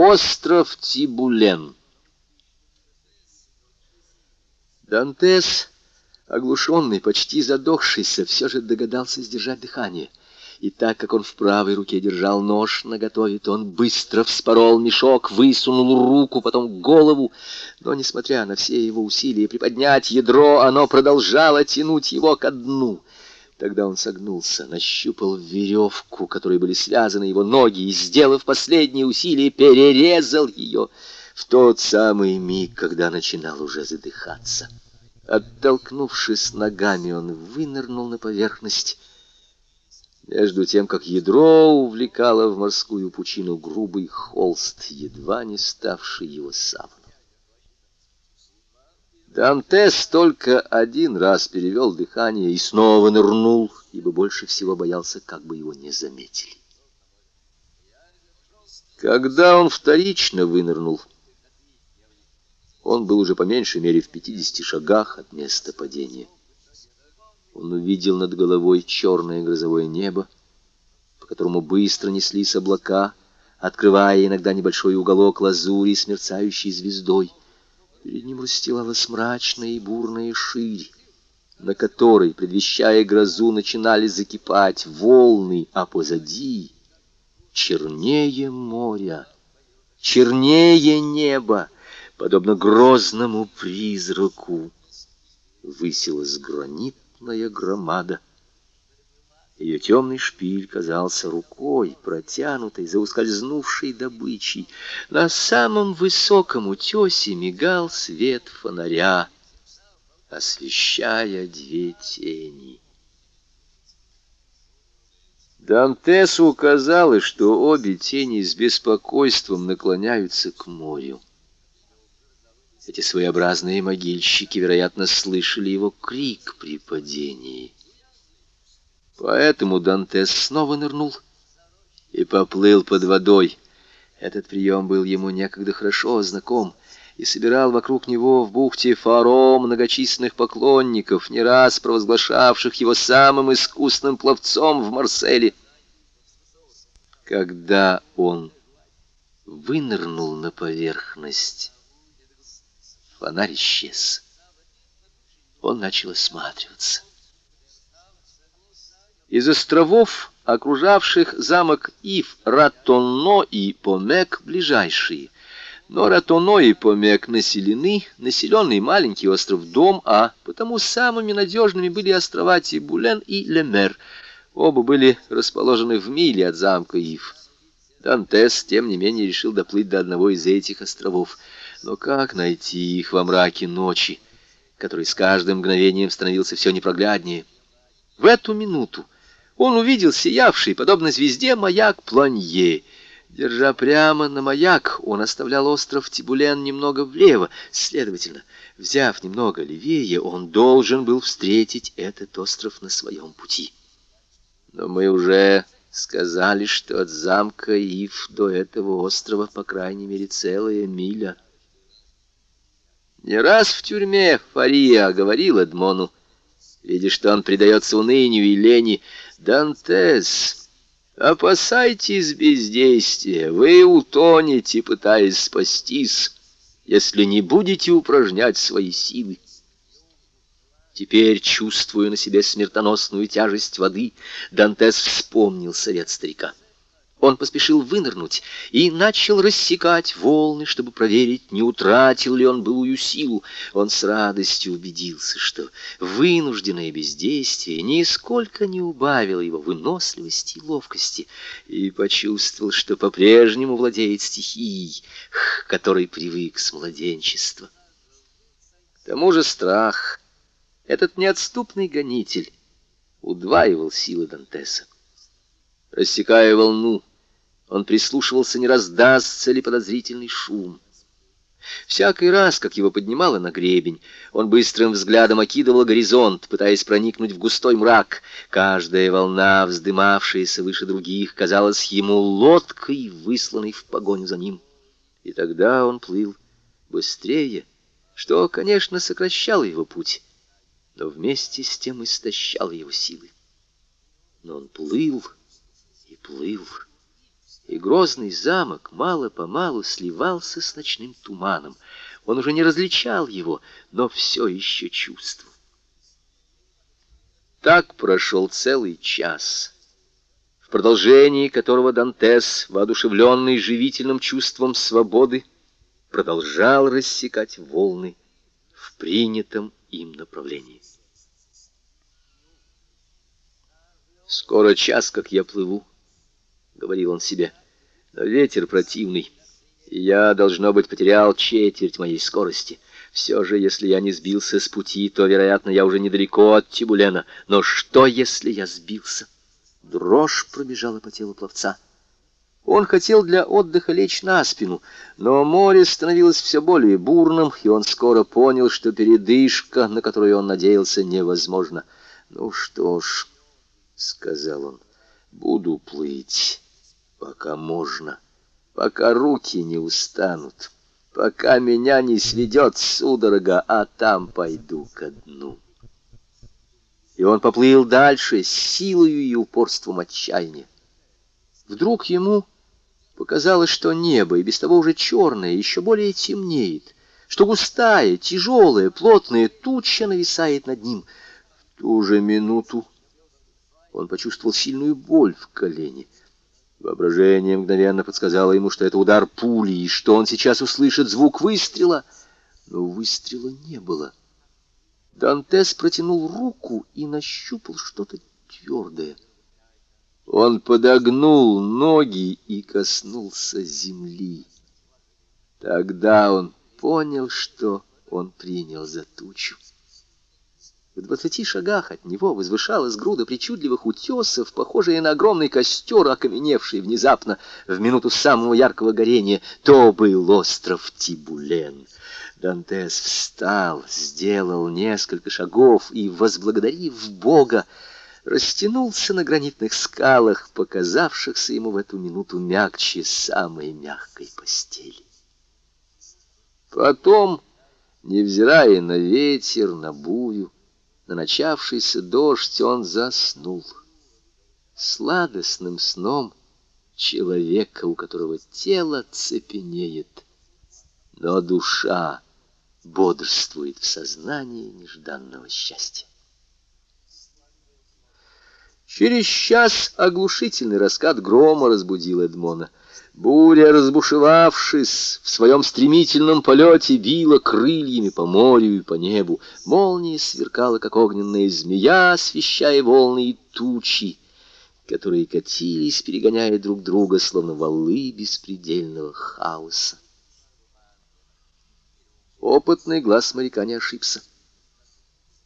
Остров Тибулен. Дантес, оглушенный, почти задохшийся, все же догадался сдержать дыхание. И так как он в правой руке держал нож наготове, то он быстро вспорол мешок, высунул руку, потом голову. Но, несмотря на все его усилия приподнять ядро, оно продолжало тянуть его ко дну. Тогда он согнулся, нащупал веревку, которой были связаны его ноги, и, сделав последние усилия, перерезал ее в тот самый миг, когда начинал уже задыхаться. Оттолкнувшись ногами, он вынырнул на поверхность, между тем, как ядро увлекало в морскую пучину грубый холст, едва не ставший его саваном. Дантес только один раз перевел дыхание и снова нырнул, ибо больше всего боялся, как бы его не заметили. Когда он вторично вынырнул, он был уже по меньшей мере в пятидесяти шагах от места падения. Он увидел над головой черное грозовое небо, по которому быстро неслись облака, открывая иногда небольшой уголок лазури с мерцающей звездой. Перед ним расстилалась мрачная и бурная ширь, на которой, предвещая грозу, начинали закипать волны, а позади чернее моря, чернее неба, подобно грозному призраку, высилась гранитная громада. Ее темный шпиль казался рукой, протянутой за ускользнувшей добычей. На самом высоком утесе мигал свет фонаря, освещая две тени. Дантесу казалось, что обе тени с беспокойством наклоняются к морю. Эти своеобразные могильщики, вероятно, слышали его крик при падении. Поэтому Дантес снова нырнул и поплыл под водой. Этот прием был ему некогда хорошо знаком и собирал вокруг него в бухте Фаро многочисленных поклонников, не раз провозглашавших его самым искусным пловцом в Марселе. Когда он вынырнул на поверхность, фонарь исчез. Он начал осматриваться. Из островов, окружавших замок Ив, Ратонно и Помек, ближайшие. Но Ратоно и Помек населены, населенный маленький остров Дом, а потому самыми надежными были острова Тибулен и Лемер. Оба были расположены в миле от замка Ив. Дантес, тем не менее, решил доплыть до одного из этих островов. Но как найти их во мраке ночи, который с каждым мгновением становился все непрогляднее? В эту минуту он увидел сиявший, подобно звезде, маяк Планье. Держа прямо на маяк, он оставлял остров Тибулен немного влево. Следовательно, взяв немного левее, он должен был встретить этот остров на своем пути. Но мы уже сказали, что от замка Ив до этого острова, по крайней мере, целая миля. Не раз в тюрьме Фария говорил Эдмону, видя, что он предается унынию и лени, «Дантес, опасайтесь бездействия, вы утонете, пытаясь спастись, если не будете упражнять свои силы». Теперь, чувствуя на себе смертоносную тяжесть воды, Дантес вспомнил совет старика. Он поспешил вынырнуть и начал рассекать волны, чтобы проверить, не утратил ли он былую силу. Он с радостью убедился, что вынужденное бездействие нисколько не убавило его выносливости и ловкости, и почувствовал, что по-прежнему владеет стихией, к которой привык с младенчества. К тому же страх, этот неотступный гонитель, удваивал силы Дантеса. Рассекая волну, он прислушивался, не раздастся ли подозрительный шум. Всякий раз, как его поднимало на гребень, он быстрым взглядом окидывал горизонт, пытаясь проникнуть в густой мрак. Каждая волна, вздымавшаяся выше других, казалась ему лодкой, высланной в погоню за ним. И тогда он плыл быстрее, что, конечно, сокращало его путь, но вместе с тем истощало его силы. Но он плыл и плыл и грозный замок мало-помалу сливался с ночным туманом. Он уже не различал его, но все еще чувствовал. Так прошел целый час, в продолжении которого Дантес, воодушевленный живительным чувством свободы, продолжал рассекать волны в принятом им направлении. «Скоро час, как я плыву», — говорил он себе, — «но ветер противный, я, должно быть, потерял четверть моей скорости». Все же, если я не сбился с пути, то, вероятно, я уже недалеко от Тибулена. Но что, если я сбился? Дрожь пробежала по телу пловца. Он хотел для отдыха лечь на спину, но море становилось все более бурным, и он скоро понял, что передышка, на которую он надеялся, невозможна. «Ну что ж», — сказал он, — «буду плыть, пока можно, пока руки не устанут» пока меня не сведет судорога, а там пойду ко дну. И он поплыл дальше с силою и упорством отчаяния. Вдруг ему показалось, что небо, и без того уже черное, еще более темнеет, что густая, тяжелая, плотная туча нависает над ним. В ту же минуту он почувствовал сильную боль в колене. Воображение мгновенно подсказало ему, что это удар пули, и что он сейчас услышит звук выстрела. Но выстрела не было. Дантес протянул руку и нащупал что-то твердое. Он подогнул ноги и коснулся земли. Тогда он понял, что он принял за тучу. В двадцати шагах от него возвышалась груда причудливых утесов, похожая на огромный костер, окаменевший внезапно в минуту самого яркого горения. То был остров Тибулен. Дантес встал, сделал несколько шагов и, возблагодарив Бога, растянулся на гранитных скалах, показавшихся ему в эту минуту мягче самой мягкой постели. Потом, невзирая на ветер, на бурю, на начавшийся дождь он заснул. Сладостным сном человека, у которого тело цепенеет, но душа бодрствует в сознании нежданного счастья. Через час оглушительный раскат грома разбудил Эдмона — Буря, разбушевавшись, в своем стремительном полете била крыльями по морю и по небу. Молния сверкала, как огненная змея, освещая волны и тучи, которые катились, перегоняя друг друга, словно валы беспредельного хаоса. Опытный глаз моряка не ошибся.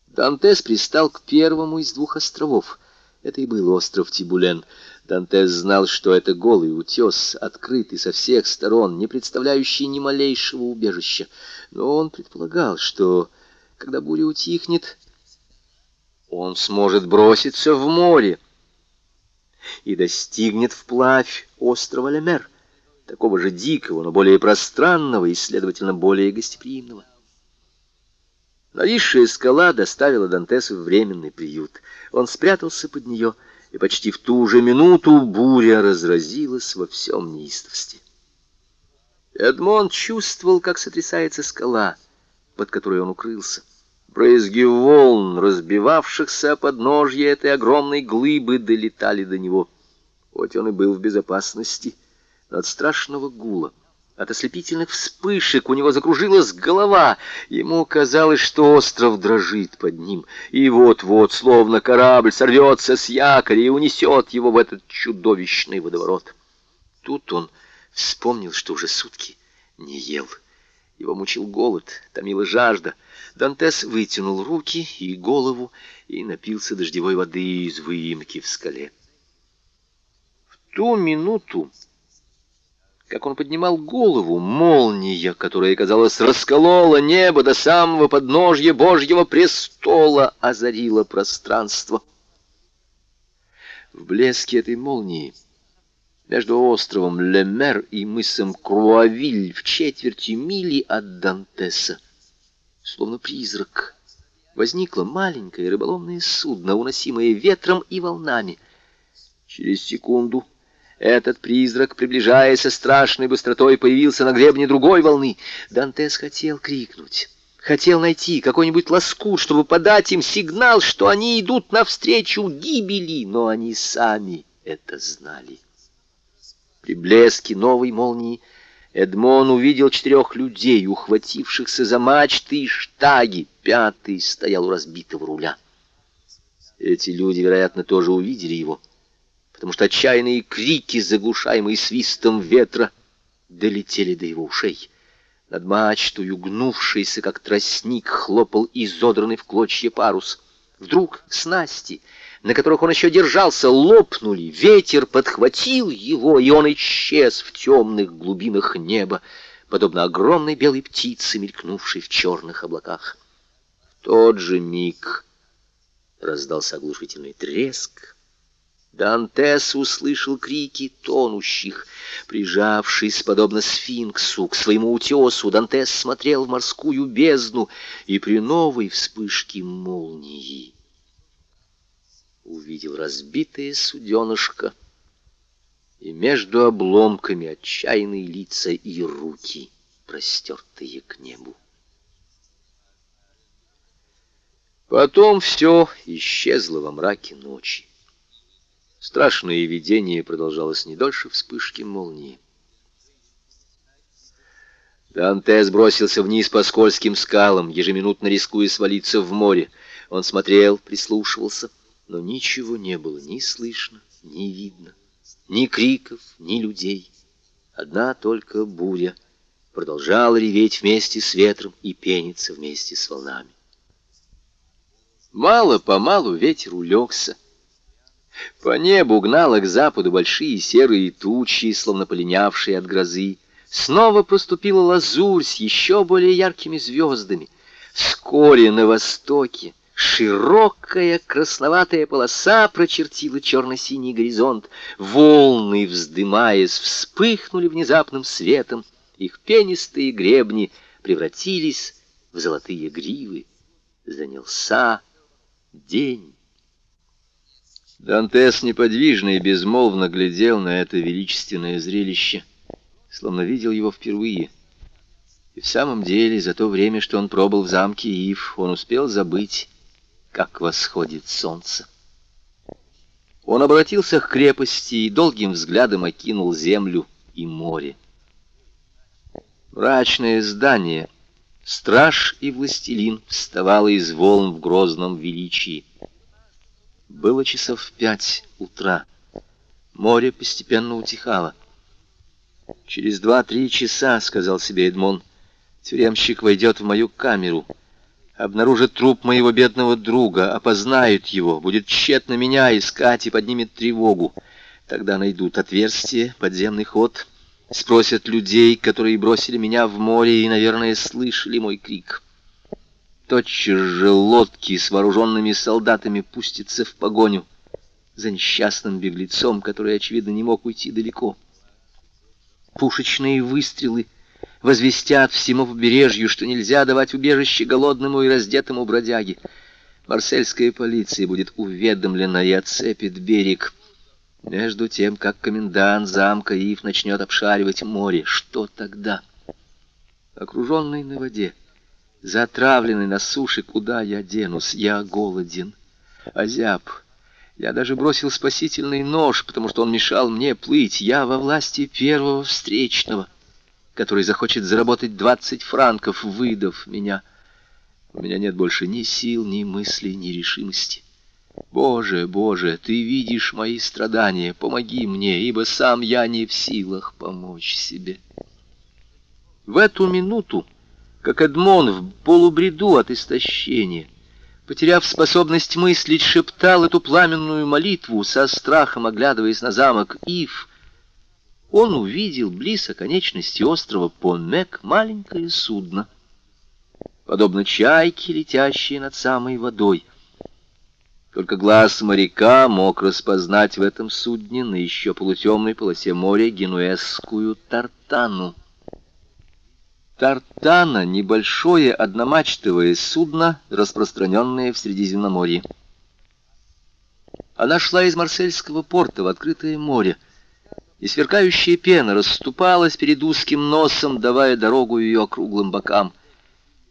Дантес пристал к первому из двух островов. Это и был остров Тибулен — Дантес знал, что это голый утес, открытый со всех сторон, не представляющий ни малейшего убежища. Но он предполагал, что, когда буря утихнет, он сможет броситься в море и достигнет вплавь острова Лемер, такого же дикого, но более пространного и, следовательно, более гостеприимного. Нависшая скала доставила Дантесу временный приют. Он спрятался под нее и почти в ту же минуту буря разразилась во всем неистовстве. Эдмонд чувствовал, как сотрясается скала, под которой он укрылся. Брызги волн, разбивавшихся о подножье этой огромной глыбы, долетали до него. Хоть он и был в безопасности, но от страшного гула от ослепительных вспышек у него закружилась голова. Ему казалось, что остров дрожит под ним, и вот-вот, словно корабль, сорвется с якоря и унесет его в этот чудовищный водоворот. Тут он вспомнил, что уже сутки не ел. Его мучил голод, томила жажда. Дантес вытянул руки и голову и напился дождевой воды из выемки в скале. В ту минуту как он поднимал голову, молния, которая, казалось, расколола небо до самого подножья Божьего престола, озарила пространство. В блеске этой молнии между островом Лемер и мысом Круавиль в четверти мили от Дантеса, словно призрак, возникло маленькое рыболовное судно, уносимое ветром и волнами. Через секунду Этот призрак, приближаясь со страшной быстротой, появился на гребне другой волны. Дантес хотел крикнуть. Хотел найти какой-нибудь лоскут, чтобы подать им сигнал, что они идут навстречу гибели, но они сами это знали. При блеске новой молнии Эдмон увидел четырех людей, ухватившихся за мачты и штаги. Пятый стоял у разбитого руля. Эти люди, вероятно, тоже увидели его, потому что отчаянные крики, заглушаемые свистом ветра, долетели до его ушей. Над мачтою, гнувшийся, как тростник, хлопал изодранный в клочья парус. Вдруг снасти, на которых он еще держался, лопнули, ветер подхватил его, и он исчез в темных глубинах неба, подобно огромной белой птице, мелькнувшей в черных облаках. В тот же миг раздался оглушительный треск, Дантес услышал крики тонущих. Прижавшись, подобно сфинксу, к своему утесу, Дантес смотрел в морскую бездну, и при новой вспышке молнии увидел разбитое суденышко и между обломками отчаянные лица и руки, простертые к небу. Потом все исчезло во мраке ночи. Страшное видение продолжалось не дольше вспышки молнии. Дантес бросился вниз по скользким скалам, ежеминутно рискуя свалиться в море. Он смотрел, прислушивался, но ничего не было ни слышно, ни видно, ни криков, ни людей. Одна только буря продолжала реветь вместе с ветром и пениться вместе с волнами. Мало-помалу ветер улегся, по небу гнало к западу большие серые тучи, словно полинявшие от грозы. Снова проступила лазурь с еще более яркими звездами. Вскоре на востоке широкая красноватая полоса прочертила черно-синий горизонт. Волны, вздымаясь, вспыхнули внезапным светом. Их пенистые гребни превратились в золотые гривы. Занялся день. Дантес неподвижно и безмолвно глядел на это величественное зрелище, словно видел его впервые. И в самом деле, за то время, что он пробыл в замке Ив, он успел забыть, как восходит солнце. Он обратился к крепости и долгим взглядом окинул землю и море. Мрачное здание, страж и властелин, вставало из волн в грозном величии. Было часов пять утра. Море постепенно утихало. «Через два-три часа, — сказал себе Эдмон, — тюремщик войдет в мою камеру, обнаружит труп моего бедного друга, опознает его, будет тщетно меня искать и поднимет тревогу. Тогда найдут отверстие, подземный ход, спросят людей, которые бросили меня в море и, наверное, слышали мой крик». Тотчас же лодки с вооруженными солдатами пустятся в погоню за несчастным беглецом, который, очевидно, не мог уйти далеко. Пушечные выстрелы возвестят всему побережью, что нельзя давать убежище голодному и раздетому бродяге. Марсельская полиция будет уведомлена и отцепит берег. Между тем, как комендант замка Ив начнет обшаривать море, что тогда? Окруженный на воде, Затравленный на суше, куда я денусь? Я голоден, озяб. Я даже бросил спасительный нож, потому что он мешал мне плыть. Я во власти первого встречного, который захочет заработать двадцать франков, выдав меня. У меня нет больше ни сил, ни мыслей, ни решимости. Боже, Боже, ты видишь мои страдания, помоги мне, ибо сам я не в силах помочь себе. В эту минуту как Эдмон в полубреду от истощения, потеряв способность мыслить, шептал эту пламенную молитву, со страхом оглядываясь на замок Ив, он увидел близ оконечности острова Понмек маленькое судно, подобно чайке, летящей над самой водой. Только глаз моряка мог распознать в этом судне на еще полутемной полосе моря генуэзскую тартану. Тартана — небольшое одномачтовое судно, распространенное в и сверкающая пена расступалась перед узким носом, давая дорогу ее округлым бокам.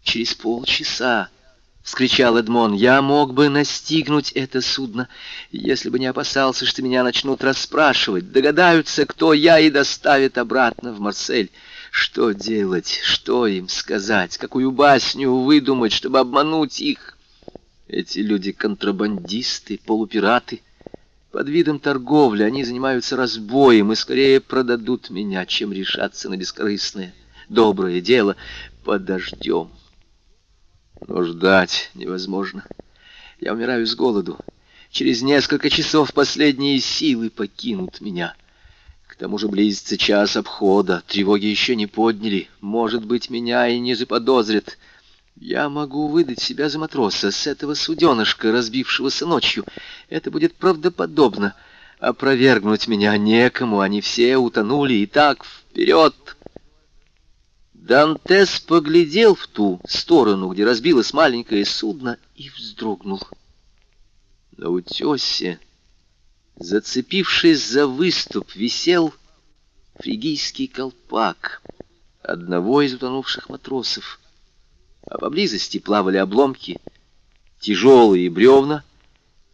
Через полчаса — вскричал Эдмон, — «я мог бы настигнуть это судно, если бы не опасался, что меня начнут расспрашивать, догадаются, кто я, и доставят обратно в Марсель. Что делать? Что им сказать? Какую басню выдумать, чтобы обмануть их? Эти люди — контрабандисты, полупираты. Под видом торговли они занимаются разбоем и скорее продадут меня, чем решаться на бескорыстное, доброе дело. Подождем». Но ждать невозможно. Я умираю с голоду. Через несколько часов последние силы покинут меня. Тому же близится час обхода. Тревоги еще не подняли. Может быть, меня и не заподозрят. Я могу выдать себя за матроса с этого суденышка, разбившегося ночью. Это будет правдоподобно. Опровергнуть меня некому, они все утонули. И так вперед!» Дантес поглядел в ту сторону, где разбилось маленькое судно, и вздрогнул. На утесе, зацепившись за выступ, висел фригийский колпак одного из утонувших матросов, а поблизости плавали обломки, тяжелые бревна,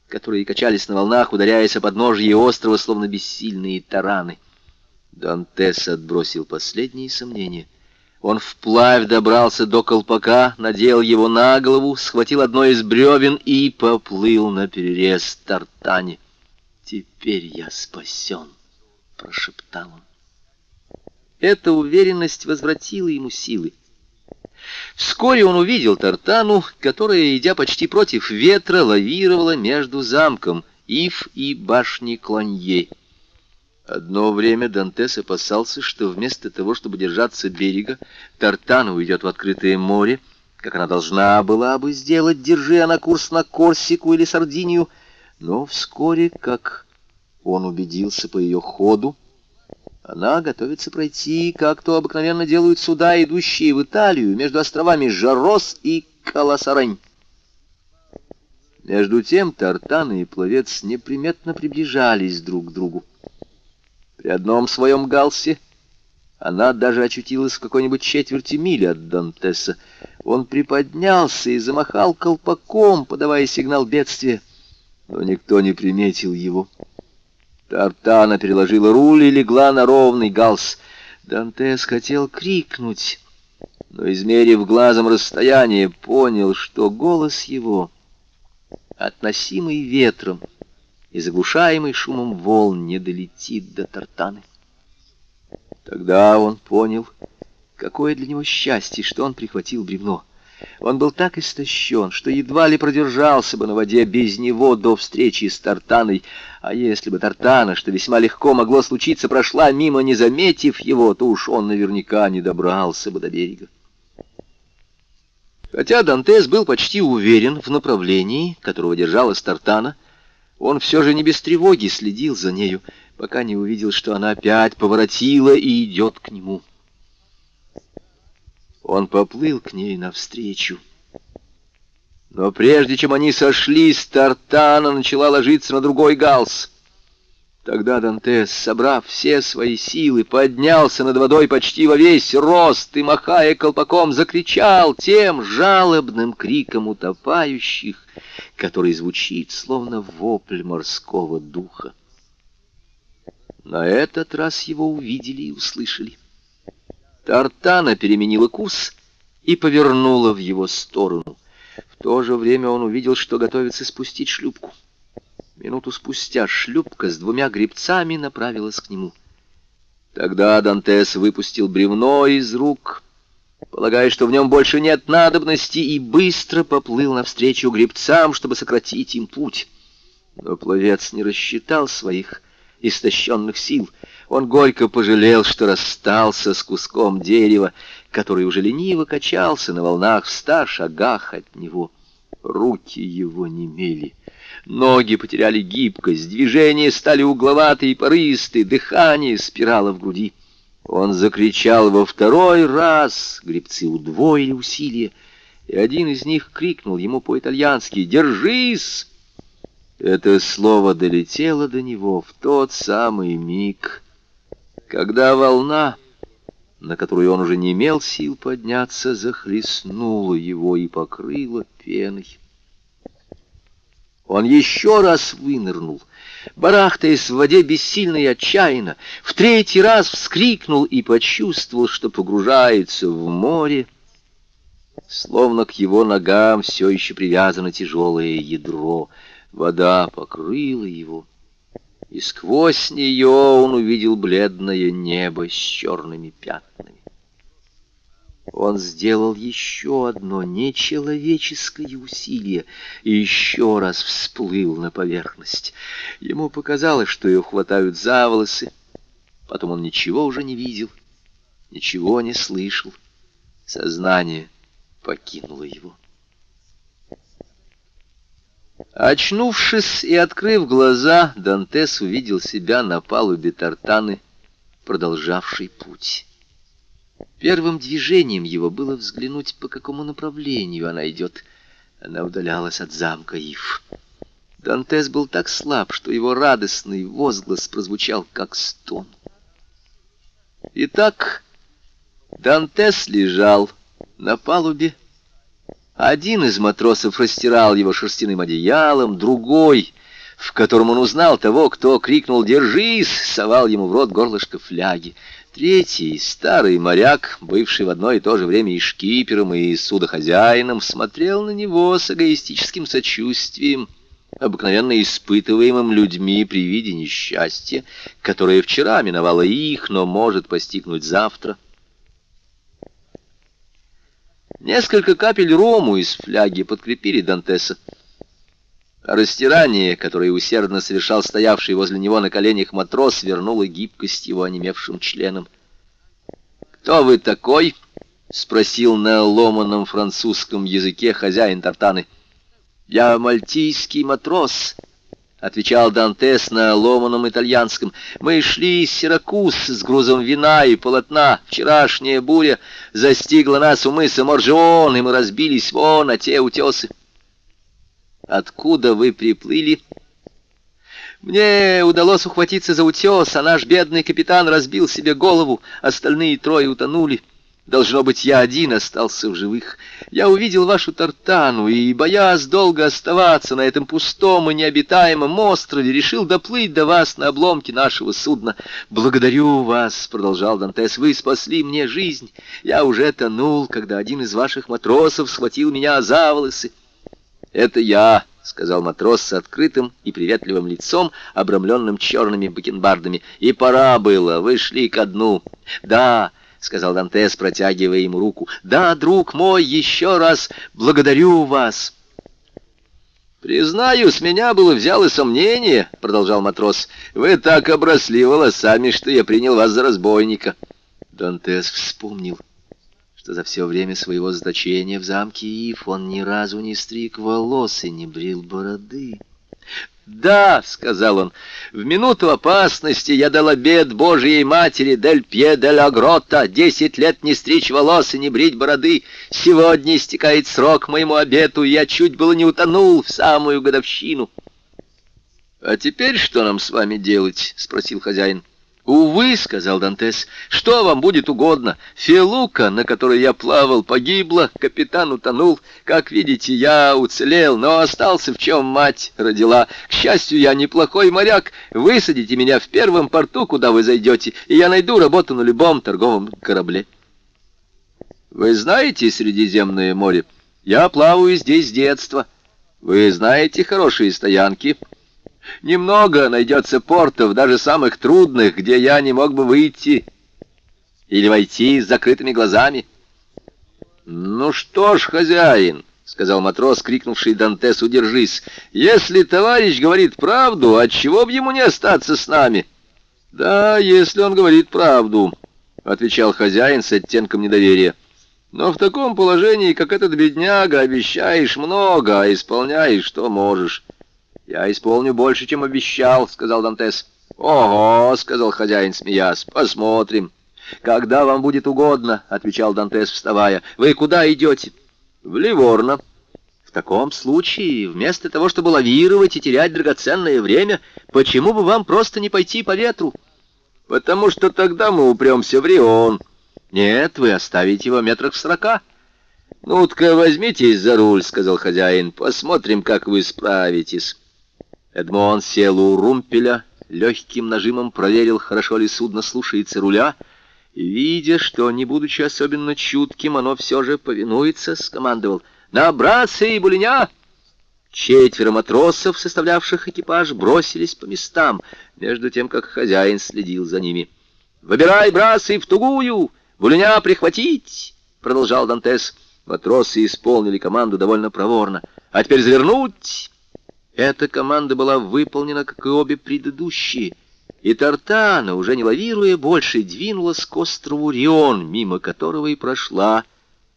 которые качались на волнах, ударяясь о подножье острова, словно бессильные тараны. Дантес отбросил последние сомнения — он вплавь добрался до колпака, надел его на голову, схватил одно из бревен и поплыл на перерез Тартане. «Теперь я спасен», — прошептал он. Эта уверенность возвратила ему силы. Вскоре он увидел Тартану, которая, идя почти против ветра, лавировала между замком Ив и башней Клонье. Одно время Дантес опасался, что вместо того, чтобы держаться берега, Тартана уйдет в открытое море, как она должна была бы сделать, держи она курс на Корсику или Сардинию. Но вскоре, как он убедился по ее ходу, она готовится пройти, как то обыкновенно делают суда, идущие в Италию, между островами Жарос и Каласарань. Между тем Тартана и пловец неприметно приближались друг к другу. При одном своем галсе она даже очутилась в какой-нибудь четверти мили от Дантеса. Он приподнялся и замахал колпаком, подавая сигнал бедствия, но никто не приметил его. Тартана переложила руль и легла на ровный галс. Дантес хотел крикнуть, но, измерив глазом расстояние, понял, что голос его, относимый ветром, и заглушаемый шумом волн не долетит до Тартаны. Тогда он понял, какое для него счастье, что он прихватил бревно. Он был так истощен, что едва ли продержался бы на воде без него до встречи с Тартаной, а если бы Тартана, что весьма легко могло случиться, прошла мимо, не заметив его, то уж он наверняка не добрался бы до берега. Хотя Дантес был почти уверен в направлении, которого держалась Тартана, он все же не без тревоги следил за нею, пока не увидел, что она опять поворотила и идет к нему. Он поплыл к ней навстречу. Но прежде чем они сошлись, Тартана начала ложиться на другой галс — Тогда Дантес, собрав все свои силы, поднялся над водой почти во весь рост и, махая колпаком, закричал тем жалобным криком утопающих, который звучит, словно вопль морского духа. На этот раз его увидели и услышали. Тартана переменила курс и повернула в его сторону. В то же время он увидел, что готовится спустить шлюпку. Минуту спустя шлюпка с двумя гребцами направилась к нему. Тогда Дантес выпустил бревно из рук, полагая, что в нем больше нет надобности, и быстро поплыл навстречу гребцам, чтобы сократить им путь. Но пловец не рассчитал своих истощенных сил. Он горько пожалел, что расстался с куском дерева, который уже лениво качался на волнах в ста шагах от него. Руки его немели. Ноги потеряли гибкость, движения стали угловатые и порывистые, дыхание спирало в груди. Он закричал во второй раз, гребцы удвоили усилия, и один из них крикнул ему по-итальянски «Держись!». Это слово долетело до него в тот самый миг, Когда волна, на которую он уже не имел сил подняться, захлестнула его и покрыла пеной. Он еще раз вынырнул, барахтаясь в воде бессильно и отчаянно, в третий раз вскрикнул и почувствовал, что погружается в море, словно к его ногам все еще привязано тяжелое ядро. Вода покрыла его, и сквозь нее он увидел бледное небо с черными пятнами. Он сделал еще одно нечеловеческое усилие и еще раз всплыл на поверхность. Ему показалось, что ее хватают за волосы. Потом он ничего уже не видел, ничего не слышал. Сознание покинуло его. Очнувшись и открыв глаза, Дантес увидел себя на палубе Тартаны, продолжавший путь. Первым движением его было взглянуть, по какому направлению она идет. Она удалялась от замка Ив. Дантес был так слаб, что его радостный возглас прозвучал, как стон. Итак, Дантес лежал на палубе. Один из матросов растирал его шерстяным одеялом, другой, в котором он узнал того, кто крикнул «Держись!», совал ему в рот горлышко фляги. Третий, старый моряк, бывший в одно и то же время и шкипером, и судохозяином, смотрел на него с эгоистическим сочувствием, обыкновенно испытываемым людьми при виде несчастья, которое вчера миновало их, но может постигнуть завтра. Несколько капель рому из фляги подкрепили Дантеса. Растирание, которое усердно совершал стоявший возле него на коленях матрос, вернуло гибкость его онемевшим членам. «Кто вы такой?» — спросил на ломаном французском языке хозяин Тартаны. «Я мальтийский матрос», — отвечал Дантес на ломаном итальянском. «Мы шли из Сиракуз с грузом вина и полотна. Вчерашняя буря застигла нас у мыса Моржион, и мы разбились вон на те утесы». Откуда вы приплыли? Мне удалось ухватиться за утес, а наш бедный капитан разбил себе голову, остальные трое утонули. Должно быть, я один остался в живых. Я увидел вашу тартану и, боясь долго оставаться на этом пустом и необитаемом острове, решил доплыть до вас на обломке нашего судна. «Благодарю вас», — продолжал Дантес, — «вы спасли мне жизнь. Я уже тонул, когда один из ваших матросов схватил меня за волосы. «Это я», — сказал матрос с открытым и приветливым лицом, обрамленным черными бакенбардами. «И пора было, вы шли ко дну». «Да», — сказал Дантес, протягивая ему руку. «Да, друг мой, еще раз благодарю вас». «Признаюсь, меня было взял и сомнение», — продолжал матрос. «Вы так обросли волосами, что я принял вас за разбойника». Дантес вспомнил что за все время своего заточения в замке Ив он ни разу не стриг волос и не брил бороды. «Да», — сказал он, — «в минуту опасности я дал обед Божьей матери Дель Пье Дель Агрота, десять лет не стричь волос и не брить бороды. Сегодня истекает срок моему обету, и я чуть было не утонул в самую годовщину». «А теперь что нам с вами делать?» — спросил хозяин. «Увы», — сказал Дантес, — «что вам будет угодно? Филука, на которой я плавал, погибла, капитан утонул. Как видите, я уцелел, но остался, в чем мать родила. К счастью, я неплохой моряк. Высадите меня в первом порту, куда вы зайдете, и я найду работу на любом торговом корабле». «Вы знаете Средиземное море? Я плаваю здесь с детства. Вы знаете хорошие стоянки?» Немного найдется портов, даже самых трудных, где я не мог бы выйти или войти с закрытыми глазами. «Ну что ж, хозяин», — сказал матрос, крикнувший Дантес, — «удержись. Если товарищ говорит правду, отчего бы ему не остаться с нами?» «Да, если он говорит правду», — отвечал хозяин с оттенком недоверия. «Но в таком положении, как этот бедняга, обещаешь много, а исполняешь, что можешь». «Я исполню больше, чем обещал», — сказал Дантес. «Ого», — сказал хозяин, смеясь, — «посмотрим». «Когда вам будет угодно», — отвечал Дантес, вставая. «Вы куда идете?» «В Ливорно». «В таком случае, вместо того, чтобы лавировать и терять драгоценное время, почему бы вам просто не пойти по ветру?» потому что тогда мы упремся в Рион. Нет, вы оставите его метрах сорока. «Ну-ка, возьмитесь за руль», — сказал хозяин, — «посмотрим, как вы справитесь». Эдмон сел у румпеля, легким нажимом проверил, хорошо ли судно слушается руля, и, видя, что, не будучи особенно чутким, оно все же повинуется, скомандовал «На братцы и булиня!» Четверо матросов, составлявших экипаж, бросились по местам, между тем, как хозяин следил за ними. «Выбирай, брасы, в тугую! Булиня прихватить!» — продолжал Дантес. Матросы исполнили команду довольно проворно. «А теперь завернуть!» Эта команда была выполнена, как и обе предыдущие, и Тартана, уже не лавируя больше, двинулась к острову Рион, мимо которого и прошла,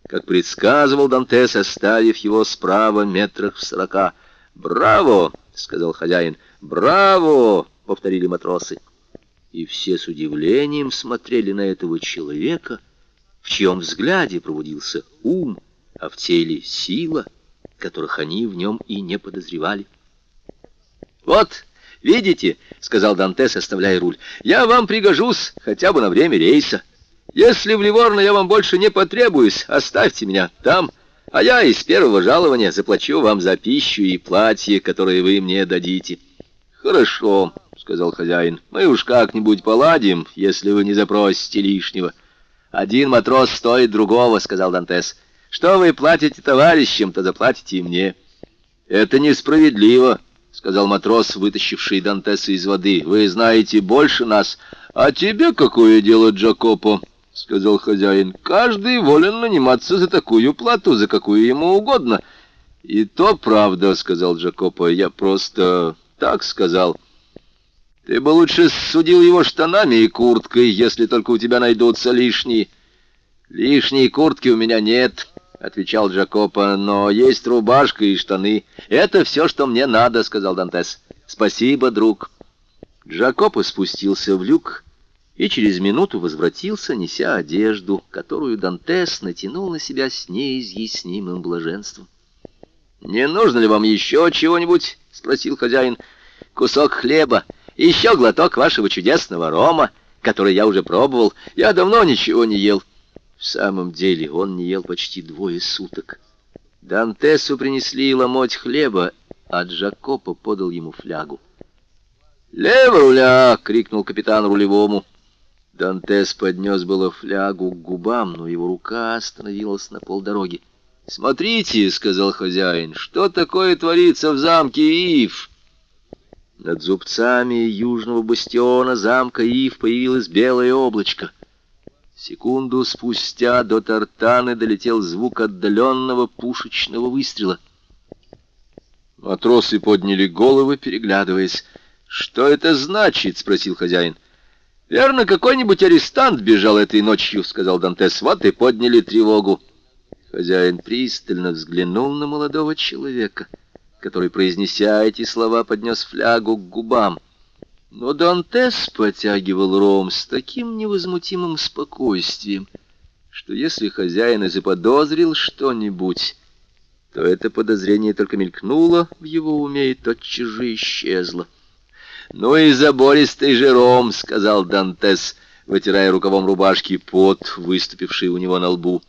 как предсказывал Дантес, оставив его справа метрах в сорока. «Браво!» — сказал хозяин. «Браво!» — повторили матросы. И все с удивлением смотрели на этого человека, в чьем взгляде пробудился ум, а в теле сила, которых они в нем и не подозревали. «Вот, видите», — сказал Дантес, оставляя руль, — «я вам пригожусь хотя бы на время рейса. Если в Ливорно я вам больше не потребуюсь, оставьте меня там, а я из первого жалования заплачу вам за пищу и платье, которое вы мне дадите». «Хорошо», — сказал хозяин, — «мы уж как-нибудь поладим, если вы не запросите лишнего». «Один матрос стоит другого», — сказал Дантес. «Что вы платите товарищам, то заплатите и мне». «Это несправедливо», — сказал матрос, вытащивший Дантеса из воды. — Вы знаете больше нас. — А тебе какое дело, Джакопо? — сказал хозяин. — Каждый волен наниматься за такую плату, за какую ему угодно. — И то правда, — сказал Джакопо. — Я просто так сказал. — Ты бы лучше судил его штанами и курткой, если только у тебя найдутся лишние. — Лишней куртки у меня нет, —— отвечал Джакопо, — но есть рубашка и штаны. Это все, что мне надо, — сказал Дантес. Спасибо, друг. Джакопо спустился в люк и через минуту возвратился, неся одежду, которую Дантес натянул на себя с неизъяснимым блаженством. «Не нужно ли вам еще чего-нибудь?» — спросил хозяин. «Кусок хлеба, еще глоток вашего чудесного рома, который я уже пробовал. Я давно ничего не ел». В самом деле он не ел почти двое суток. Дантесу принесли ломоть хлеба, а Джакопо подал ему флягу. «Лево руля!» — крикнул капитан рулевому. Дантес поднес было флягу к губам, но его рука остановилась на полдороги. «Смотрите!» — сказал хозяин. «Что такое творится в замке Ив?» Над зубцами южного бастиона замка Ив появилось белое облачко — Секунду спустя до Тартаны долетел звук отдаленного пушечного выстрела. Матросы подняли головы, переглядываясь. «Что это значит?» — спросил хозяин. «Верно, какой-нибудь арестант бежал этой ночью», — сказал Дантес. «Вот и подняли тревогу». Хозяин пристально взглянул на молодого человека, который, произнеся эти слова, поднес флягу к губам. Но Дантес потягивал ром с таким невозмутимым спокойствием, что если хозяин и заподозрил что-нибудь, то это подозрение только мелькнуло в его уме и тотчас же исчезло. «Ну и забористый же ром», — сказал Дантес, вытирая рукавом рубашки пот, выступивший у него на лбу.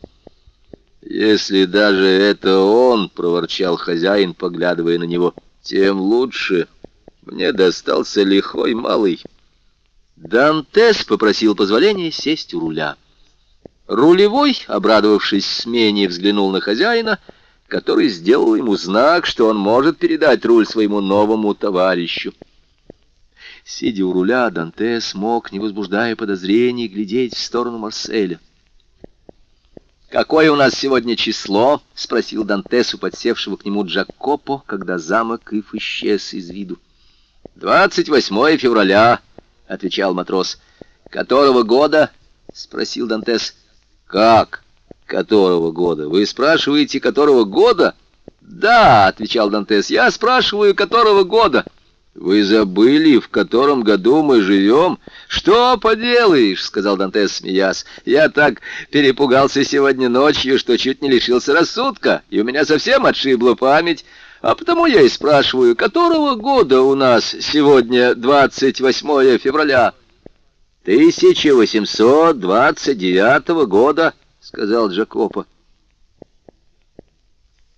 «Если даже это он», — проворчал хозяин, поглядывая на него, — «тем лучше». Мне достался лихой малый. Дантес попросил позволения сесть у руля. Рулевой, обрадовавшись смене, взглянул на хозяина, который сделал ему знак, что он может передать руль своему новому товарищу. Сидя у руля, Дантес мог, не возбуждая подозрений, глядеть в сторону Марселя. «Какое у нас сегодня число?» — спросил Дантес у подсевшего к нему Джакопо, когда замок Иф исчез из виду. «Двадцать восьмое февраля», — отвечал матрос. «Которого года?» — спросил Дантес. «Как? Которого года? Вы спрашиваете, которого года?» «Да», — отвечал Дантес, — «я спрашиваю, которого года?» «Вы забыли, в котором году мы живем?» «Что поделаешь?» — сказал Дантес, смеясь. «Я так перепугался сегодня ночью, что чуть не лишился рассудка, и у меня совсем отшибла память». А потому я и спрашиваю, которого года у нас сегодня 28 февраля? 1829 года, сказал Джакопо.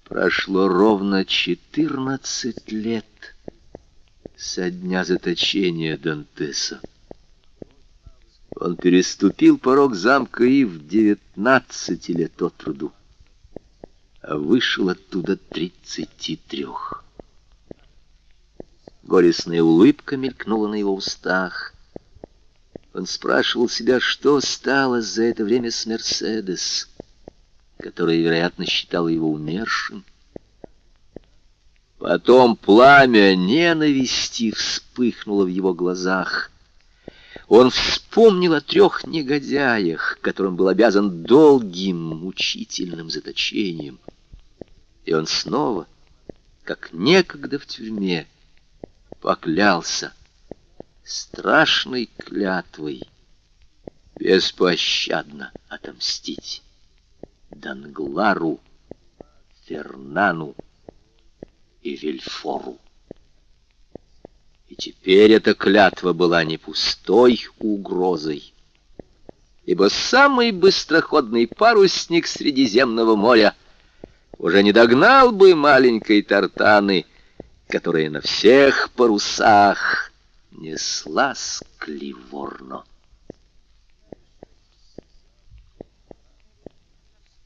Прошло ровно четырнадцать лет со дня заточения Дантеса. Он переступил порог замка и в девятнадцати лет от труду, а вышел оттуда тридцати трех. Горестная улыбка мелькнула на его устах. Он спрашивал себя, что стало за это время с Мерседес, которая, вероятно, считала его умершим. Потом пламя ненависти вспыхнуло в его глазах. Он вспомнил о трех негодяях, которым был обязан долгим, мучительным заточением. И он снова, как некогда в тюрьме, поклялся страшной клятвой беспощадно отомстить Данглару, Фернану и Вильфору. И теперь эта клятва была не пустой угрозой, ибо самый быстроходный парусник Средиземного моря уже не догнал бы маленькой тартаны, которая на всех парусах неслась к.